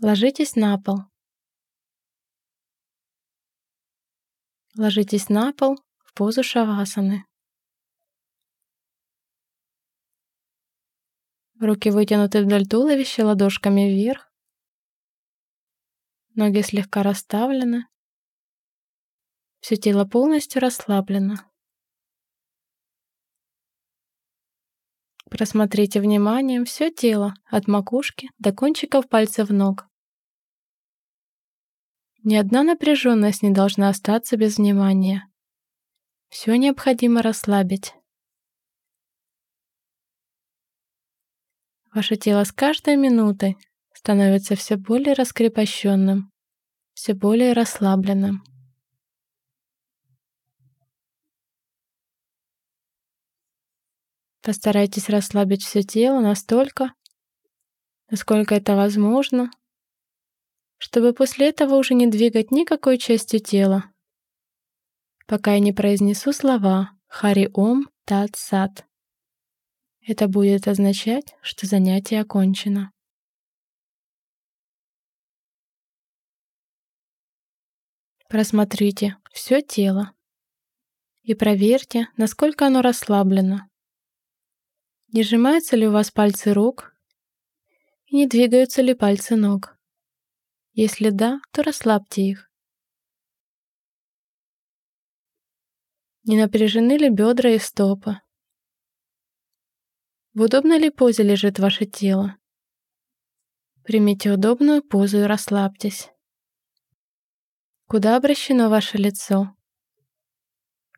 Ложитесь на пол. Ложитесь на пол в позу шавасаны. Руки вытянуты вдоль туловища ладошками вверх. Ноги слегка расставлены. Все тело полностью расслаблено. Просмотрите вниманием все тело от макушки до кончиков пальцев ног. Ни одна напряженность не должна остаться без внимания. Все необходимо расслабить. Ваше тело с каждой минутой становится все более раскрепощенным, все более расслабленным. Постарайтесь расслабить все тело настолько, насколько это возможно, чтобы после этого уже не двигать никакой частью тела, пока я не произнесу слова «Хари Ом Тат Сат». Это будет означать, что занятие окончено. Просмотрите все тело и проверьте, насколько оно расслаблено. Не сжимаются ли у вас пальцы рук и не двигаются ли пальцы ног. Если да, то расслабьте их. Не напряжены ли бедра и стопы? В удобной ли позе лежит ваше тело? Примите удобную позу и расслабьтесь. Куда обращено ваше лицо?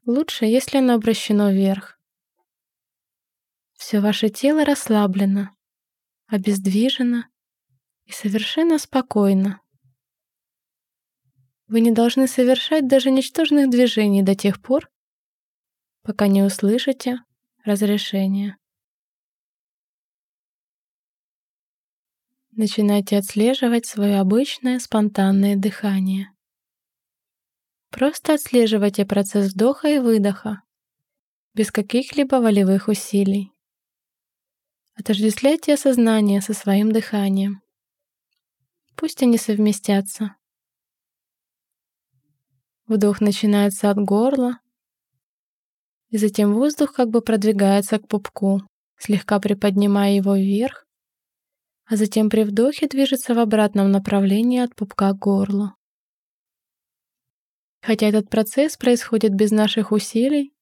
Лучше, если оно обращено вверх. Все ваше тело расслаблено, обездвижено и совершенно спокойно. Вы не должны совершать даже ничтожных движений до тех пор, пока не услышите разрешение. начинайте отслеживать свое обычное спонтанное дыхание. Просто отслеживайте процесс вдоха и выдоха, без каких-либо волевых усилий. Отождествляйте осознание со своим дыханием. Пусть они совместятся. Вдох начинается от горла, и затем воздух как бы продвигается к пупку, слегка приподнимая его вверх, а затем при вдохе движется в обратном направлении от пупка к горлу. Хотя этот процесс происходит без наших усилий,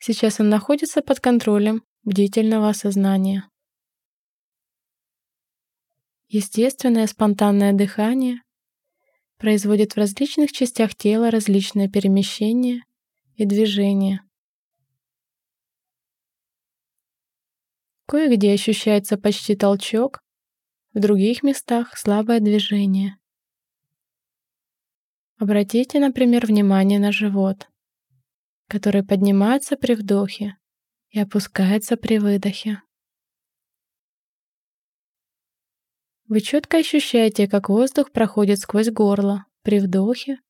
сейчас он находится под контролем бдительного осознания. Естественное спонтанное дыхание производит в различных частях тела различные перемещения и движения. Кое-где ощущается почти толчок, в других местах слабое движение. Обратите, например, внимание на живот, который поднимается при вдохе и опускается при выдохе. Вы четко ощущаете, как воздух проходит сквозь горло при вдохе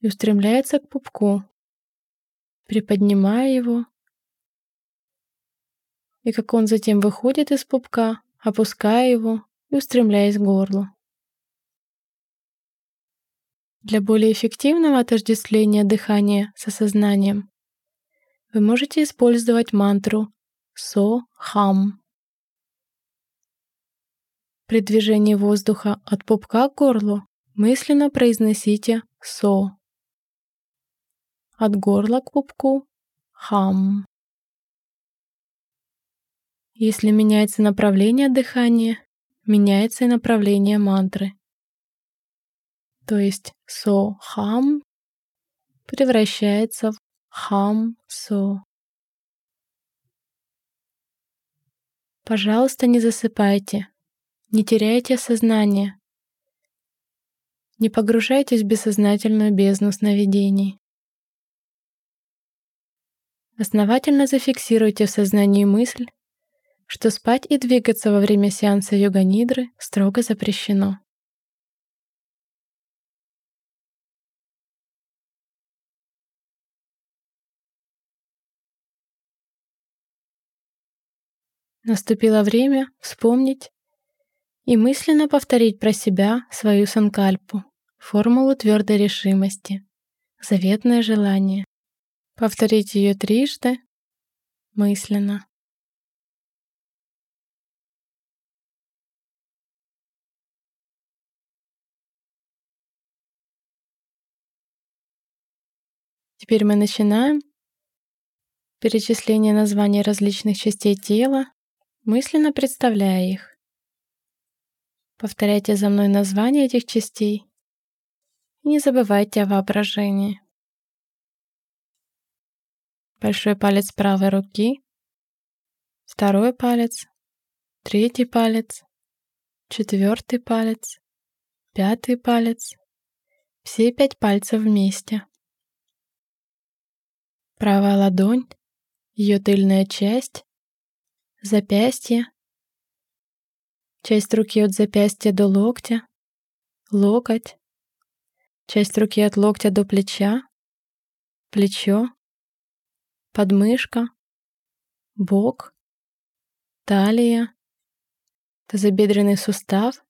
и устремляется к пупку, приподнимая его и как он затем выходит из пупка, опуская его и устремляясь к горлу. Для более эффективного отождествления дыхания с осознанием вы можете использовать мантру «со-хам». При движении воздуха от пупка к горлу мысленно произносите «со». От горла к пупку «хам». Если меняется направление дыхания, меняется и направление мантры. То есть со-хам превращается в хам-со. Пожалуйста, не засыпайте, не теряйте сознание, не погружайтесь в бессознательную бездну сновидений. Основательно зафиксируйте в сознании мысль, что спать и двигаться во время сеанса йога-нидры строго запрещено. Наступило время вспомнить И мысленно повторить про себя свою санкальпу, формулу твердой решимости, заветное желание. Повторить ее трижды мысленно. Теперь мы начинаем перечисление названий различных частей тела, мысленно представляя их. Повторяйте за мной названия этих частей. не забывайте о воображении. Большой палец правой руки, второй палец, третий палец, четвертый палец, пятый палец, все пять пальцев вместе. Правая ладонь, ее тыльная часть, запястье, часть руки от запястья до локтя, локоть, часть руки от локтя до плеча, плечо, подмышка, бок, талия, тазобедренный сустав,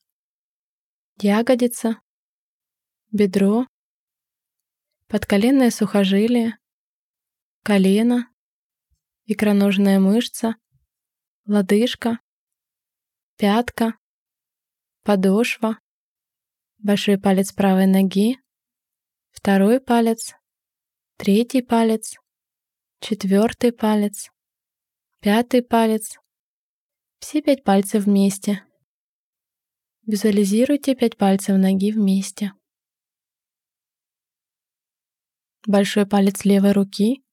ягодица, бедро, подколенное сухожилие, колено, икроножная мышца, лодыжка, пятка, подошва, большой палец правой ноги, второй палец, третий палец, четвертый палец, пятый палец, все пять пальцев вместе. Визуализируйте пять пальцев ноги вместе. Большой палец левой руки,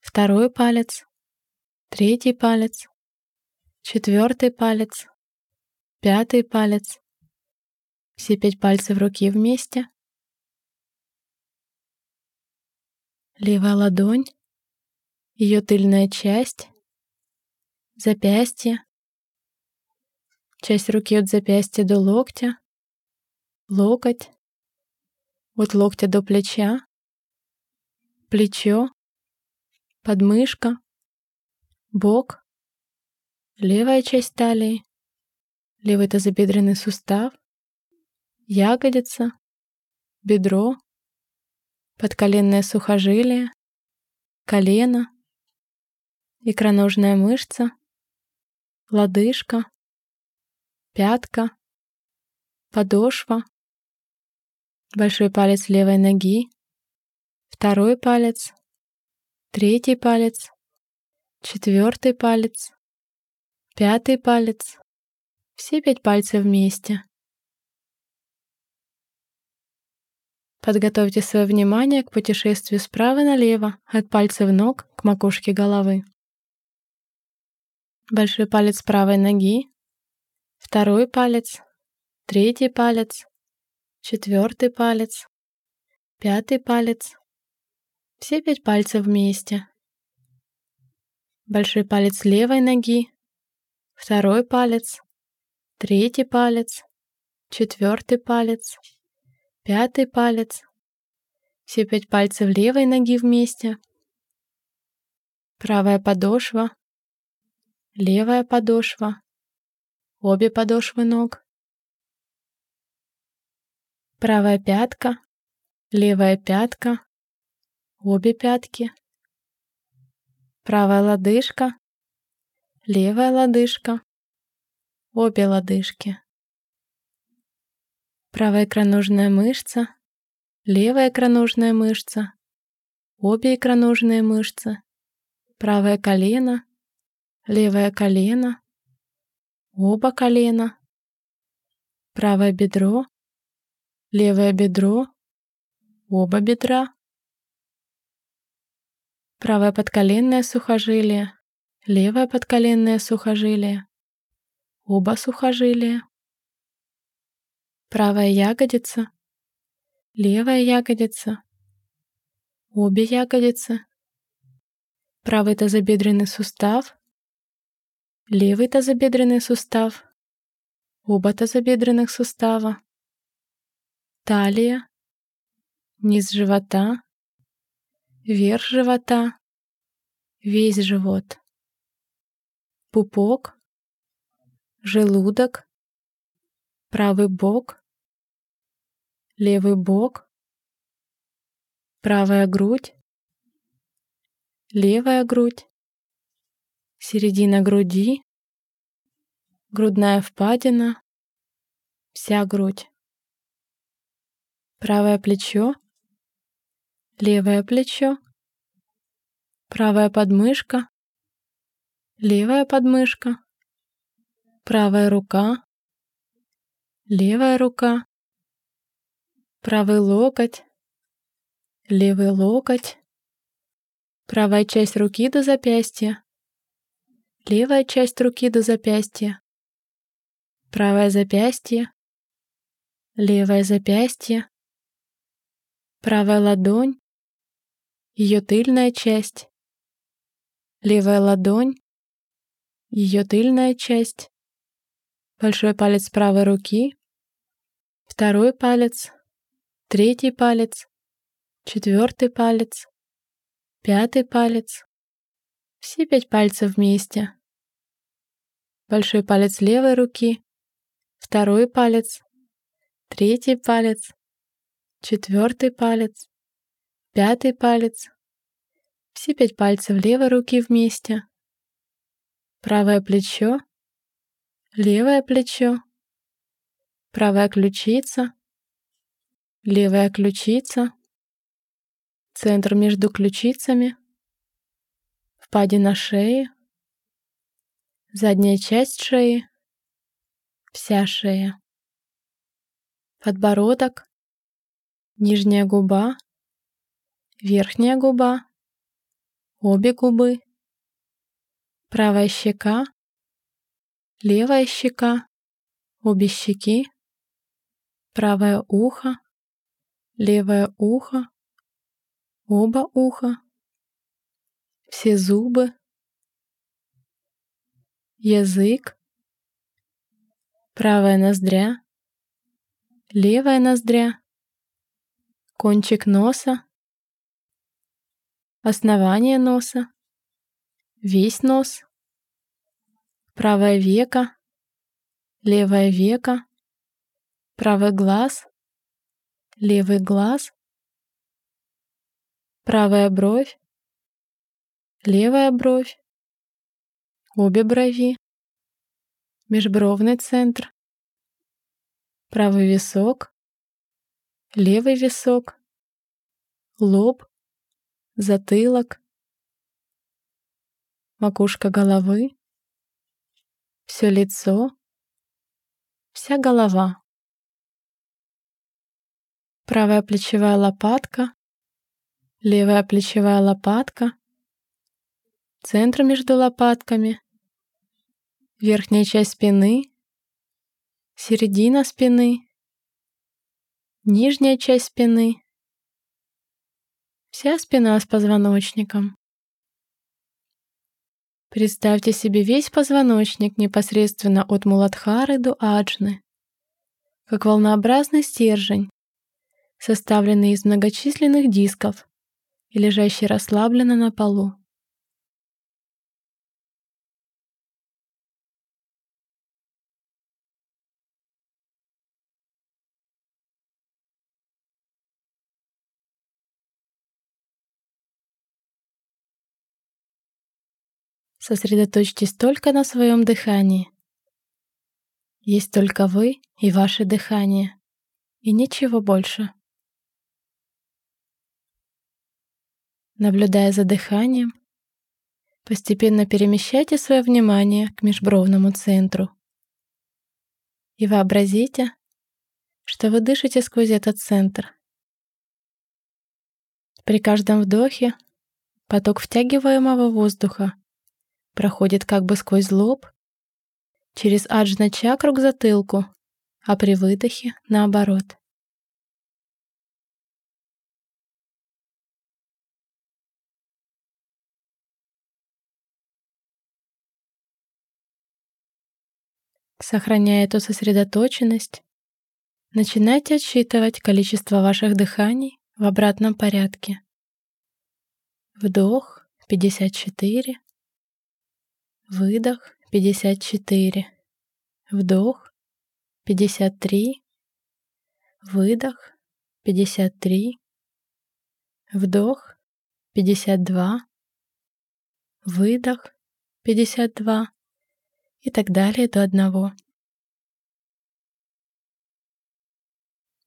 второй палец, третий палец, четвертый палец, пятый палец, все пять пальцев руки вместе, левая ладонь, ее тыльная часть, запястье, часть руки от запястья до локтя, локоть, от локтя до плеча, плечо, подмышка, бок, левая часть талии, левый тазобедренный сустав, ягодица, бедро, подколенное сухожилие, колено, икроножная мышца, лодыжка, пятка, подошва, большой палец левой ноги, второй палец, третий палец, четвертый палец, пятый палец, все пять пальцев вместе. Подготовьте свое внимание к путешествию справа налево, от пальцев ног к макушке головы. Большой палец правой ноги, второй палец, третий палец, четвертый палец, пятый палец, все пять пальцев вместе. Большой палец левой ноги, второй палец, третий палец, четвертый палец, пятый палец, все пять пальцев левой ноги вместе, правая подошва, левая подошва, обе подошвы ног, правая пятка, левая пятка, обе пятки, правая лодыжка, левая лодыжка, обе лодыжки, правая икроножная мышца, левая икроножная мышца, обе икроножные мышцы, правое колено, левое колено, оба колена, правое бедро, левое бедро, оба бедра, правое подколенное сухожилие, левое подколенное сухожилие, оба сухожилия, правая ягодица, левая ягодица, обе ягодицы, правый тазобедренный сустав, левый тазобедренный сустав, оба тазобедренных сустава, талия, низ живота, верх живота, весь живот, пупок, желудок, правый бок, левый бок, правая грудь, левая грудь, середина груди, грудная впадина, вся грудь, правое плечо, левое плечо, правая подмышка, левая подмышка, правая рука, левая рука, правый локоть, левый локоть, правая часть руки до запястья, левая часть руки до запястья, правое запястье, левое запястье, правая ладонь, ее тыльная часть, левая ладонь, ее тыльная часть, большой палец правой руки, второй палец, третий палец, четвертый палец, пятый палец, все пять пальцев вместе. Большой палец левой руки, второй палец, третий палец, четвертый палец, пятый палец, все пять пальцев левой руки вместе, правое плечо, левое плечо, правая ключица, левая ключица, центр между ключицами, впадина шеи, задняя часть шеи, вся шея, подбородок, нижняя губа, верхняя губа, обе губы, правая щека, левая щека, обе щеки, правое ухо, левое ухо, оба уха, все зубы, язык, правая ноздря, левая ноздря, кончик носа, основание носа, весь нос, правое веко, левое веко, правый глаз, левый глаз, правая бровь, левая бровь, обе брови, межбровный центр, правый висок, левый висок, лоб, затылок, макушка головы, все лицо, вся голова. Правая плечевая лопатка, левая плечевая лопатка, центр между лопатками, верхняя часть спины, середина спины, нижняя часть спины, вся спина с позвоночником. Представьте себе весь позвоночник непосредственно от Муладхары до Аджны, как волнообразный стержень, составленный из многочисленных дисков и лежащий расслабленно на полу. Сосредоточьтесь только на своем дыхании. Есть только вы и ваше дыхание, и ничего больше. Наблюдая за дыханием, постепенно перемещайте свое внимание к межбровному центру. И вообразите, что вы дышите сквозь этот центр. При каждом вдохе поток втягиваемого воздуха проходит как бы сквозь лоб, через аджна-чакру к затылку, а при выдохе наоборот. Сохраняя эту сосредоточенность, начинайте отсчитывать количество ваших дыханий в обратном порядке. Вдох 54, Выдох 54. Вдох пятьдесят три, выдох, пятьдесят три, вдох, пятьдесят два, выдох, пятьдесят два и так далее до одного.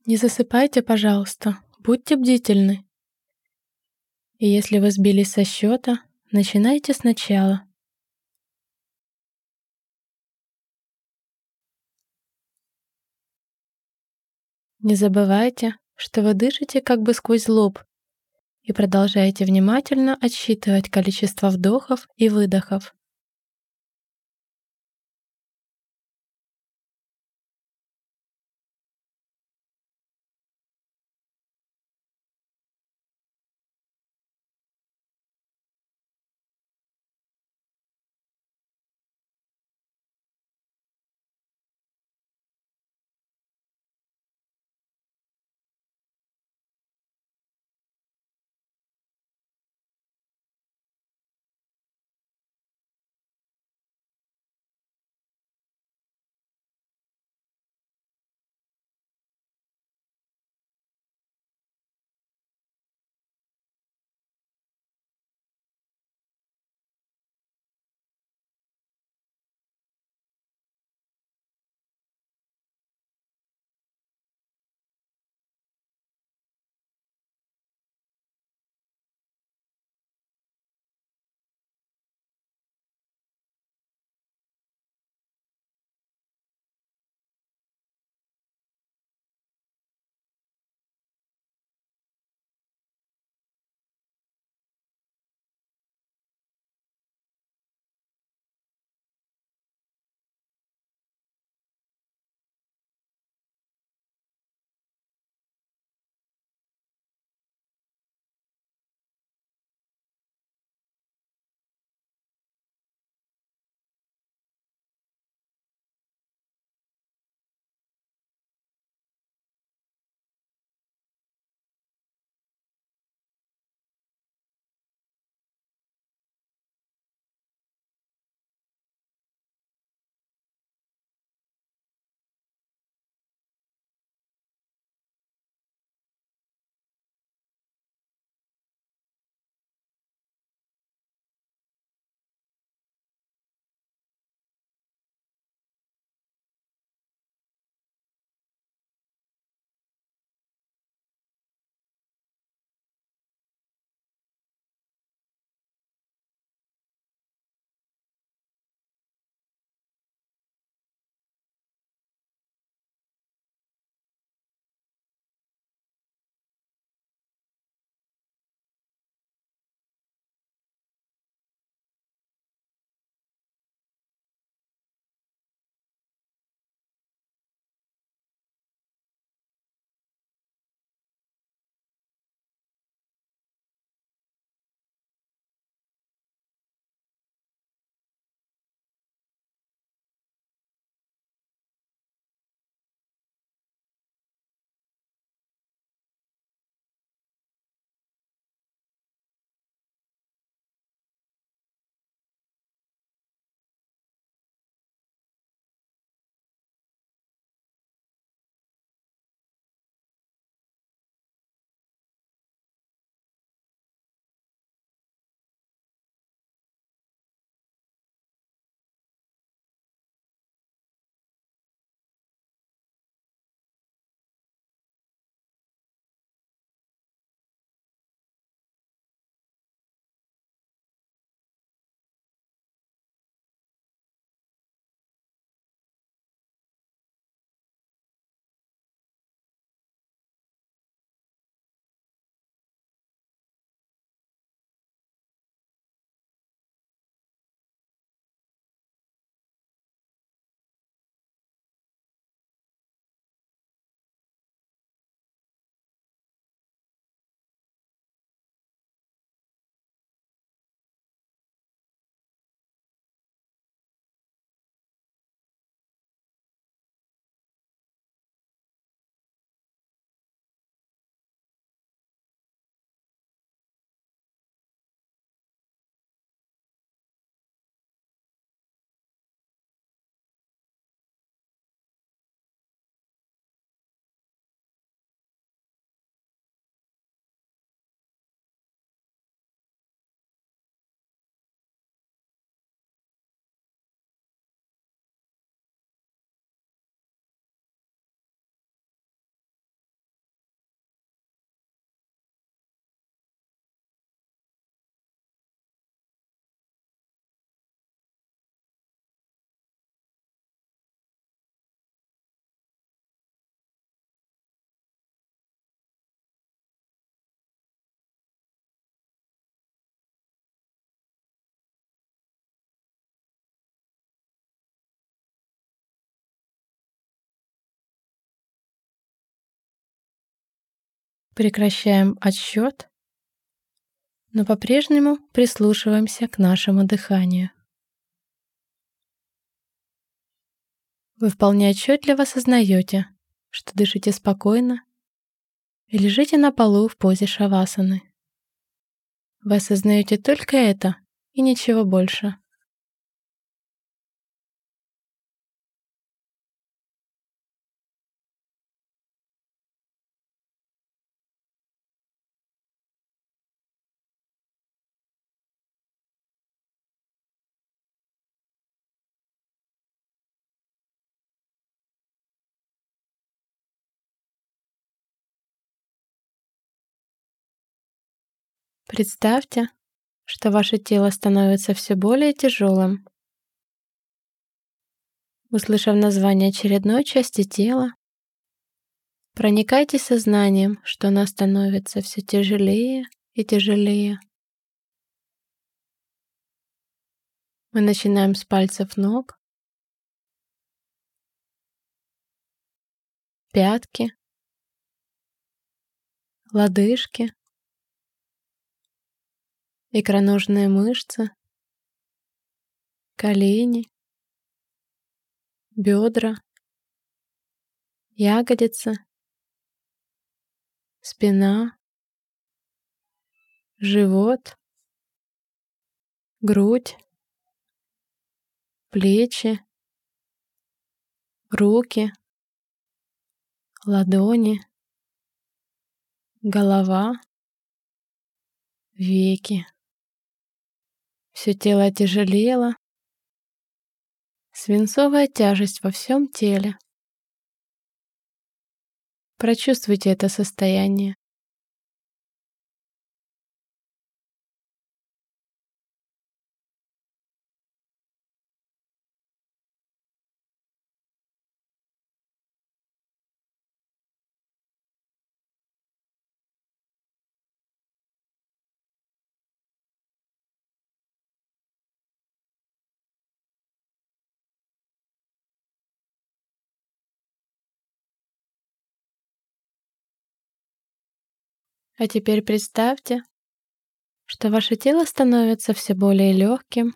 Не засыпайте, пожалуйста, будьте бдительны. И если вы сбились со счета, начинайте сначала. Не забывайте, что вы дышите как бы сквозь лоб и продолжайте внимательно отсчитывать количество вдохов и выдохов. Прекращаем отсчет, но по-прежнему прислушиваемся к нашему дыханию. Вы вполне отчетливо осознаете, что дышите спокойно и лежите на полу в позе шавасаны. Вы осознаете только это и ничего больше. Представьте, что ваше тело становится все более тяжелым. Услышав название очередной части тела, проникайте сознанием, что она становится все тяжелее и тяжелее. Мы начинаем с пальцев ног, пятки, лодыжки, икроножные мышцы, колени, бедра, ягодицы, спина, живот, грудь, плечи, руки, ладони, голова, веки. Все тело тяжелело, свинцовая тяжесть во всем теле. Прочувствуйте это состояние. А теперь представьте, что ваше тело становится все более легким,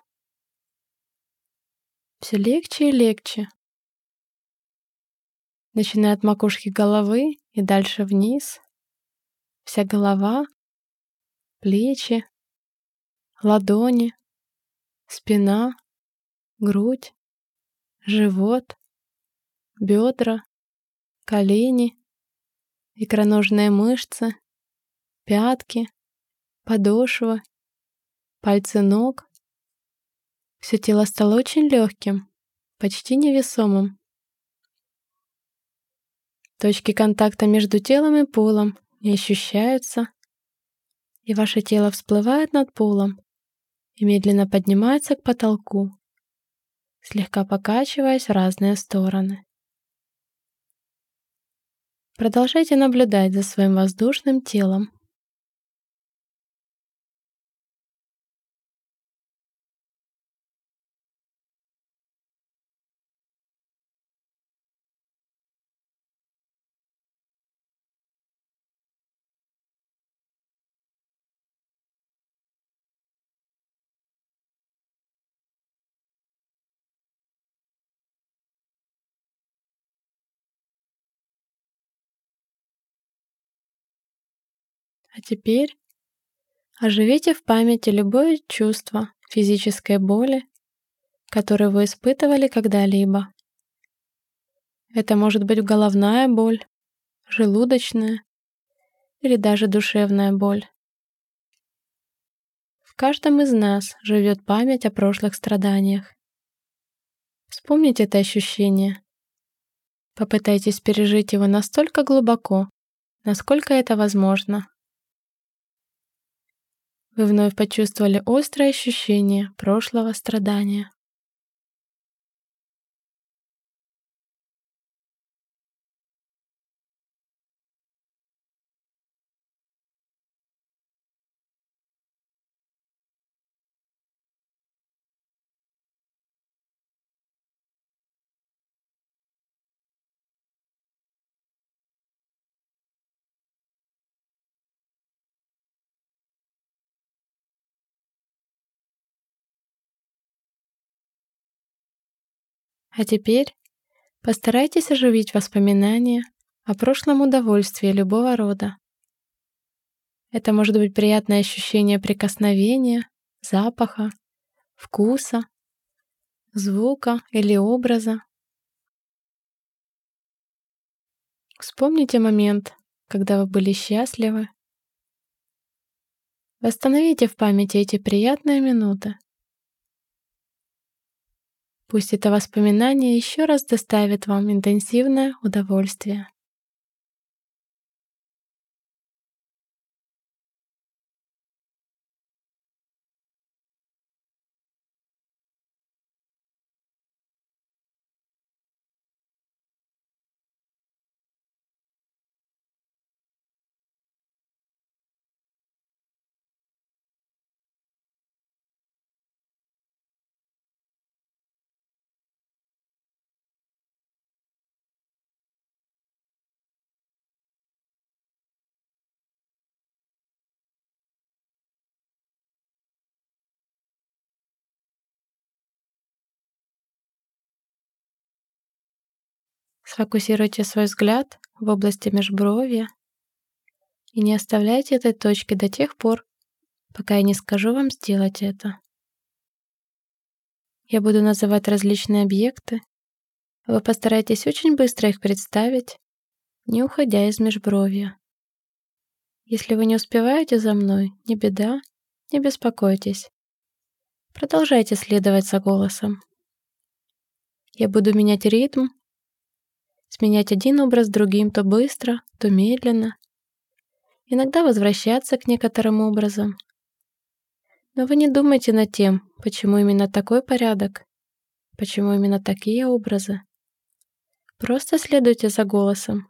все легче и легче, начиная от макушки головы и дальше вниз. Вся голова, плечи, ладони, спина, грудь, живот, бедра, колени, икроножные мышцы, пятки, подошва, пальцы ног. Все тело стало очень легким, почти невесомым. Точки контакта между телом и полом не ощущаются, и ваше тело всплывает над полом и медленно поднимается к потолку, слегка покачиваясь в разные стороны. Продолжайте наблюдать за своим воздушным телом. А теперь оживите в памяти любое чувство физической боли, которое вы испытывали когда-либо. Это может быть головная боль, желудочная или даже душевная боль. В каждом из нас живет память о прошлых страданиях. Вспомните это ощущение. Попытайтесь пережить его настолько глубоко, насколько это возможно. Вы вновь почувствовали острое ощущение прошлого страдания. А теперь постарайтесь оживить воспоминания о прошлом удовольствии любого рода. Это может быть приятное ощущение прикосновения, запаха, вкуса, звука или образа. Вспомните момент, когда вы были счастливы. Восстановите в памяти эти приятные минуты. Пусть это воспоминание еще раз доставит вам интенсивное удовольствие. Сфокусируйте свой взгляд в области межбровья и не оставляйте этой точки до тех пор, пока я не скажу вам сделать это. Я буду называть различные объекты. Вы постарайтесь очень быстро их представить, не уходя из межбровья. Если вы не успеваете за мной, не беда, не беспокойтесь. Продолжайте следовать за голосом. Я буду менять ритм сменять один образ другим то быстро, то медленно, иногда возвращаться к некоторым образам. Но вы не думайте над тем, почему именно такой порядок, почему именно такие образы. Просто следуйте за голосом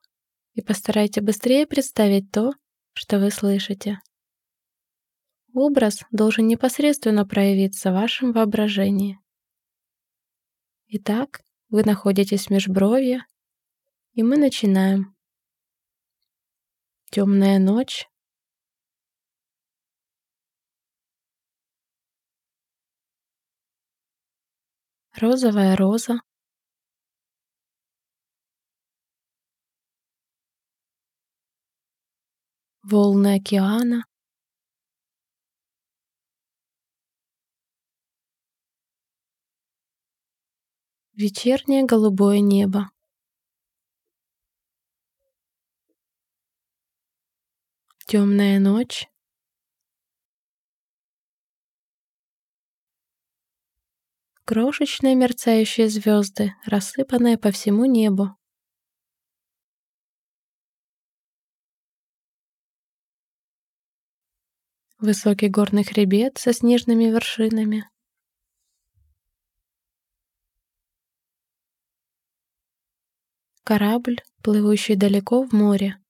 и постарайтесь быстрее представить то, что вы слышите. Образ должен непосредственно проявиться в вашем воображении. Итак, вы находитесь в межбровье, и мы начинаем. Темная ночь. Розовая роза. Волны океана. Вечернее голубое небо. Темная ночь. Крошечные мерцающие звезды, рассыпанные по всему небу. Высокий горный хребет со снежными вершинами. Корабль, плывущий далеко в море.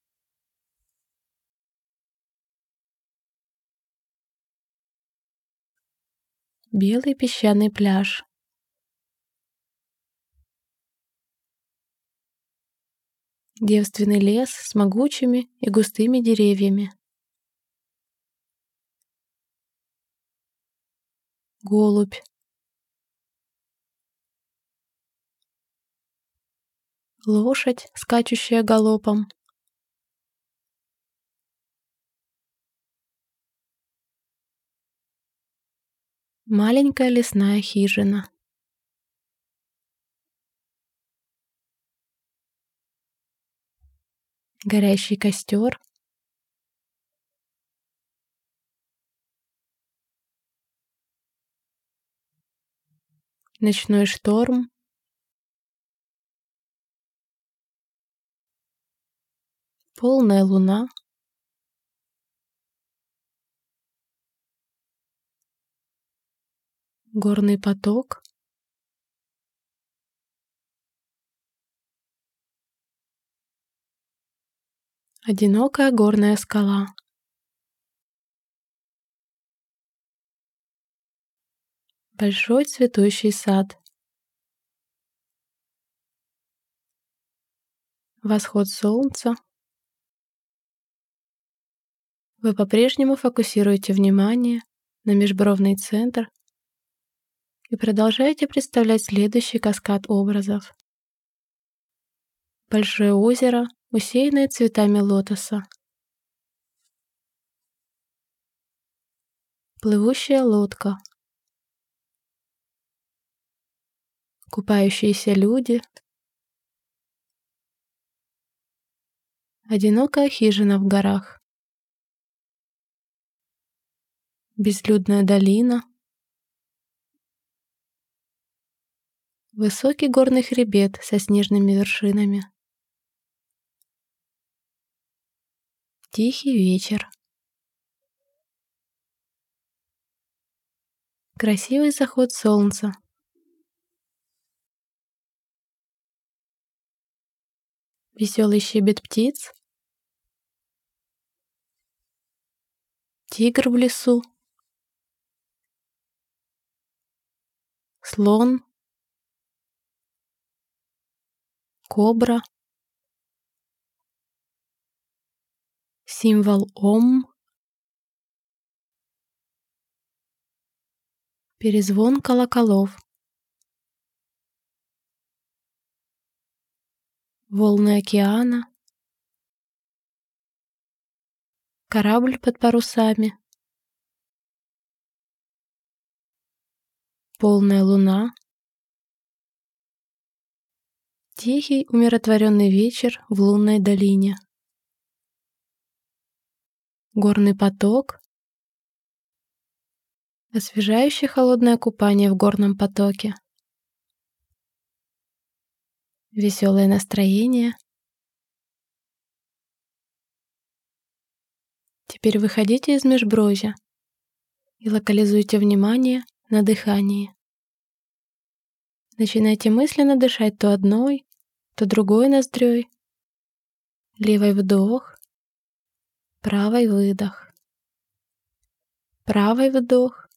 Белый песчаный пляж. Девственный лес с могучими и густыми деревьями. Голубь. Лошадь, скачущая галопом. Маленькая лесная хижина. Горящий костер. Ночной шторм. Полная луна. Горный поток? Одинокая горная скала. Большой цветущий сад. Восход солнца. Вы по-прежнему фокусируете внимание на межбровный центр И продолжайте представлять следующий каскад образов. Большое озеро, усеянное цветами лотоса. Плывущая лодка. Купающиеся люди. Одинокая хижина в горах. Безлюдная долина. Высокий горный хребет со снежными вершинами. Тихий вечер. Красивый заход солнца. Веселый щебет птиц. Тигр в лесу. Слон. Кобра. Символ Ом. Перезвон колоколов. Волны океана. Корабль под парусами. Полная луна. Тихий, умиротворенный вечер в лунной долине горный поток, освежающее холодное купание в горном потоке, веселое настроение. Теперь выходите из межброжья и локализуйте внимание на дыхании. Начинайте мысленно дышать то одной, то другой ноздрёй. Левый вдох, правый выдох, правый вдох,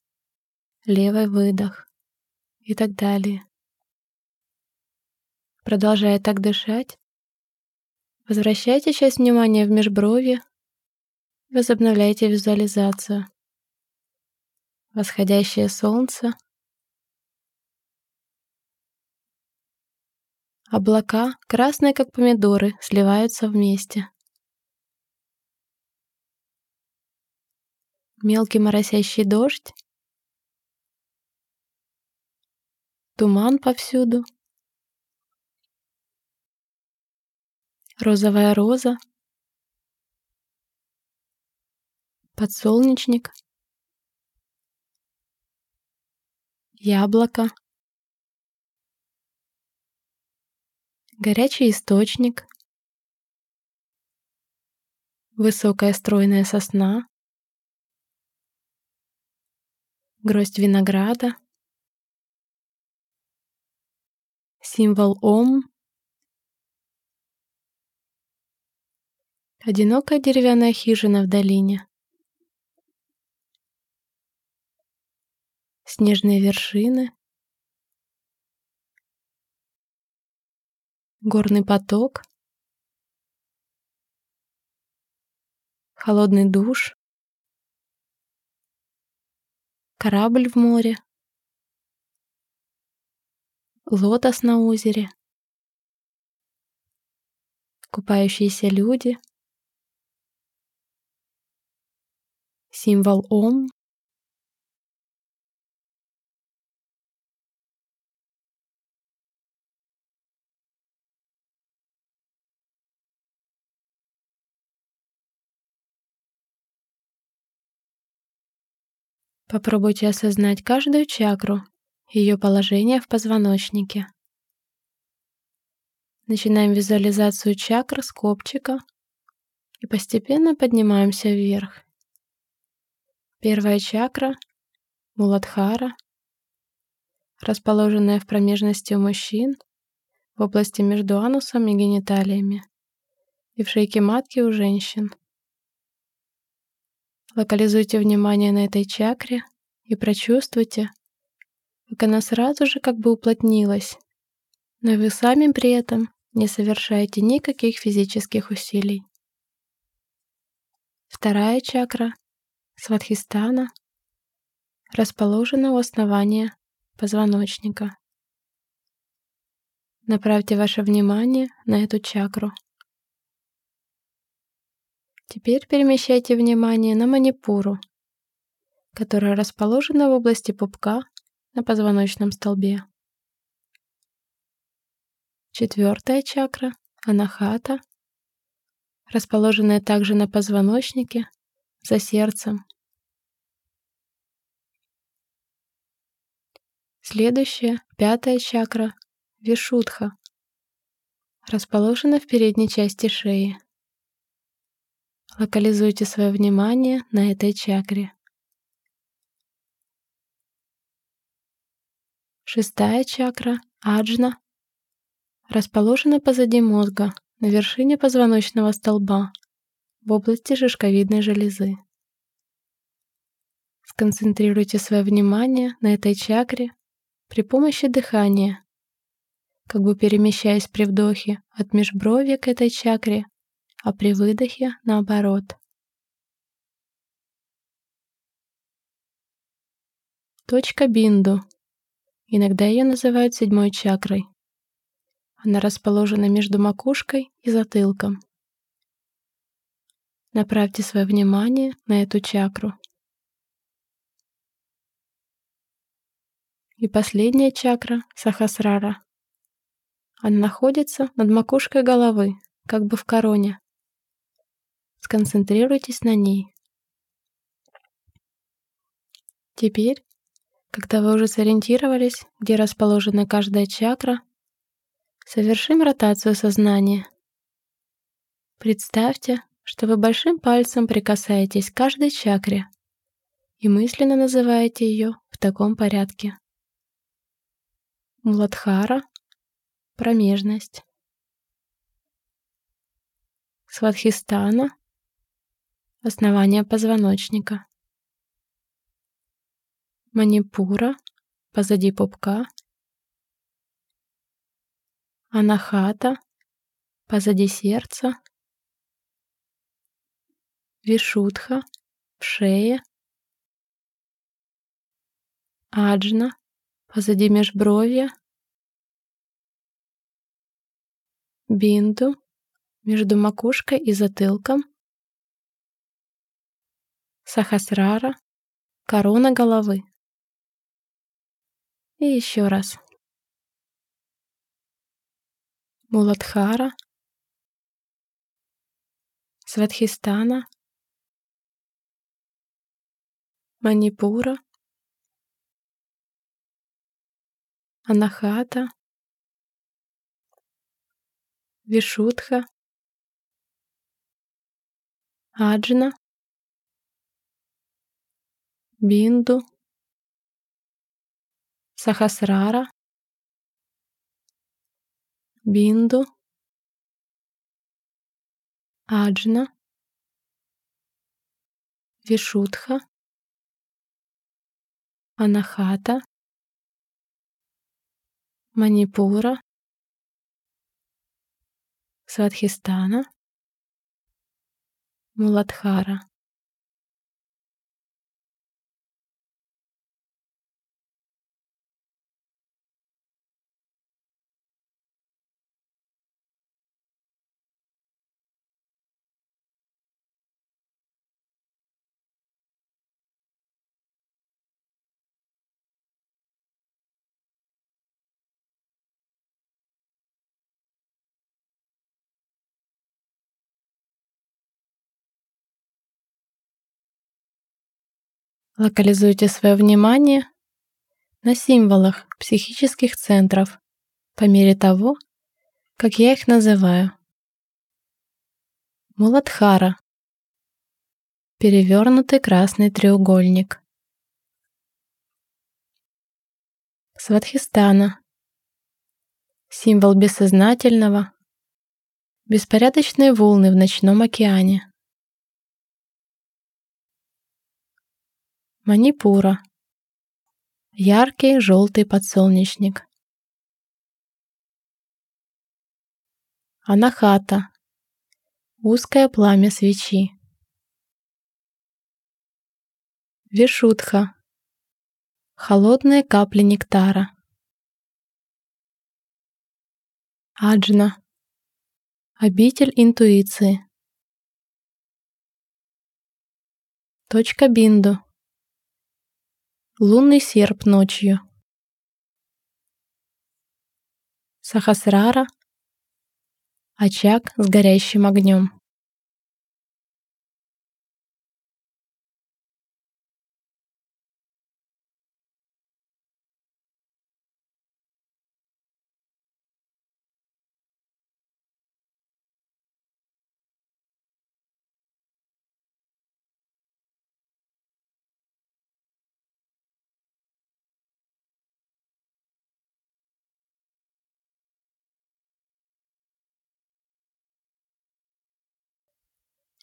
левый выдох и так далее. Продолжая так дышать, возвращайте часть внимания в межброви, возобновляйте визуализацию. Восходящее солнце, облака, красные как помидоры, сливаются вместе. мелкий моросящий дождь, туман повсюду, розовая роза, подсолнечник, яблоко, горячий источник, высокая стройная сосна, гроздь винограда, символ Ом, одинокая деревянная хижина в долине, снежные вершины, горный поток, холодный душ, корабль в море, лотос на озере, купающиеся люди, символ Ом, Попробуйте осознать каждую чакру, ее положение в позвоночнике. Начинаем визуализацию чакр с копчика и постепенно поднимаемся вверх. Первая чакра — Муладхара, расположенная в промежности у мужчин, в области между анусом и гениталиями и в шейке матки у женщин. Локализуйте внимание на этой чакре и прочувствуйте, как она сразу же как бы уплотнилась, но вы сами при этом не совершаете никаких физических усилий. Вторая чакра, Сватхистана, расположена у основания позвоночника. Направьте ваше внимание на эту чакру. Теперь перемещайте внимание на манипуру, которая расположена в области пупка на позвоночном столбе. Четвертая чакра – анахата, расположенная также на позвоночнике, за сердцем. Следующая, пятая чакра – вишудха, расположена в передней части шеи. Локализуйте свое внимание на этой чакре. Шестая чакра – аджна, расположена позади мозга, на вершине позвоночного столба, в области шишковидной железы. Сконцентрируйте свое внимание на этой чакре при помощи дыхания, как бы перемещаясь при вдохе от межбровья к этой чакре, а при выдохе наоборот. Точка Бинду. Иногда ее называют седьмой чакрой. Она расположена между макушкой и затылком. Направьте свое внимание на эту чакру. И последняя чакра — Сахасрара. Она находится над макушкой головы, как бы в короне. Сконцентрируйтесь на ней. Теперь, когда вы уже сориентировались, где расположена каждая чакра, Совершим ротацию сознания. Представьте, что вы большим пальцем прикасаетесь к каждой чакре и мысленно называете ее в таком порядке. Муладхара — промежность. Свадхистана — основание позвоночника. Манипура — позади пупка — Анахата. Позади сердца, Вишудха. В шее, Аджна. Позади межбровья, Бинду. Между макушкой и затылком, Сахасрара корона головы. И еще раз. Муладхара, Сватхистана, Манипура, Анахата, Вишудха, Аджна, Бинду, Сахасрара, Бинду, Аджна, Вишудха, Анахата, Манипура, Сватхистана, Муладхара. Локализуйте свое внимание на символах психических центров по мере того, как я их называю. Муладхара. Перевернутый красный треугольник. Сватхистана. Символ бессознательного. Беспорядочные волны в ночном океане. Манипура. Яркий желтый подсолнечник. Анахата. Узкое пламя свечи. Вишудха. Холодные капли нектара. Аджна. Обитель интуиции. Точка Бинду. Лунный серп ночью. Сахасрара. Очаг с горящим огнем.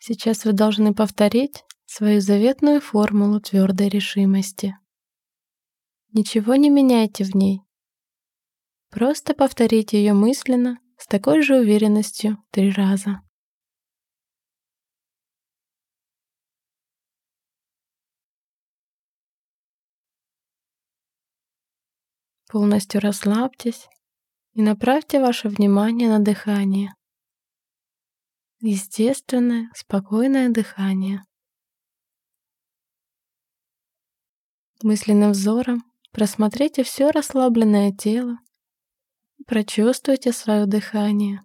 Сейчас вы должны повторить свою заветную формулу твердой решимости. Ничего не меняйте в ней. Просто повторите ее мысленно с такой же уверенностью три раза. Полностью расслабьтесь и направьте ваше внимание на дыхание. Естественное, спокойное дыхание. Мысленным взором просмотрите все расслабленное тело прочувствуйте свое дыхание.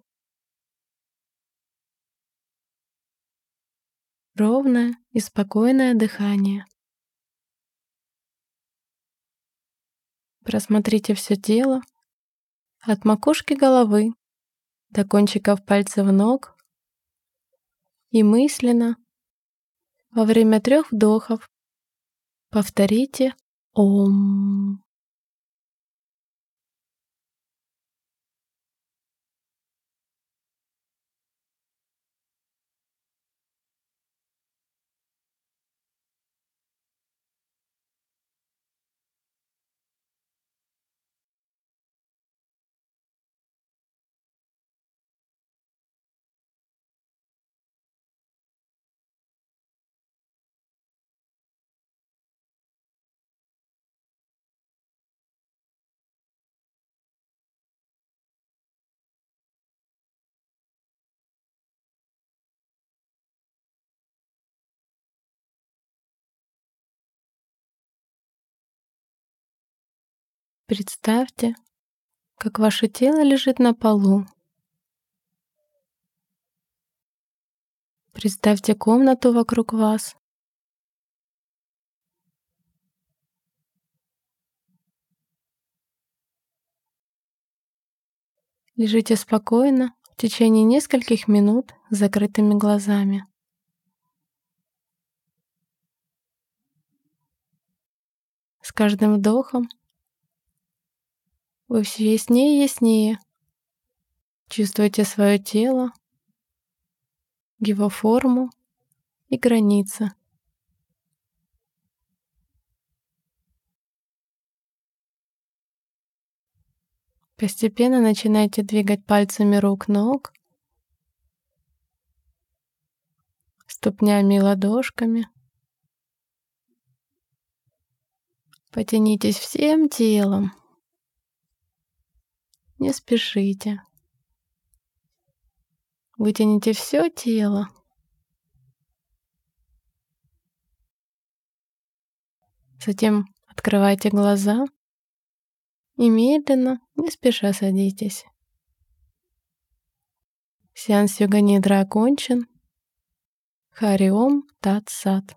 Ровное и спокойное дыхание. Просмотрите все тело от макушки головы до кончиков пальцев ног и мысленно во время трех вдохов повторите «Ом». Представьте, как ваше тело лежит на полу. Представьте комнату вокруг вас. Лежите спокойно в течение нескольких минут с закрытыми глазами. С каждым вдохом вы все яснее и яснее чувствуете свое тело, его форму и границы. Постепенно начинайте двигать пальцами рук, ног, ступнями и ладошками. Потянитесь всем телом. Не спешите. Вытяните все тело. Затем открывайте глаза и медленно, не спеша садитесь. Сеанс йога нидра окончен. Хариом Тат Сат.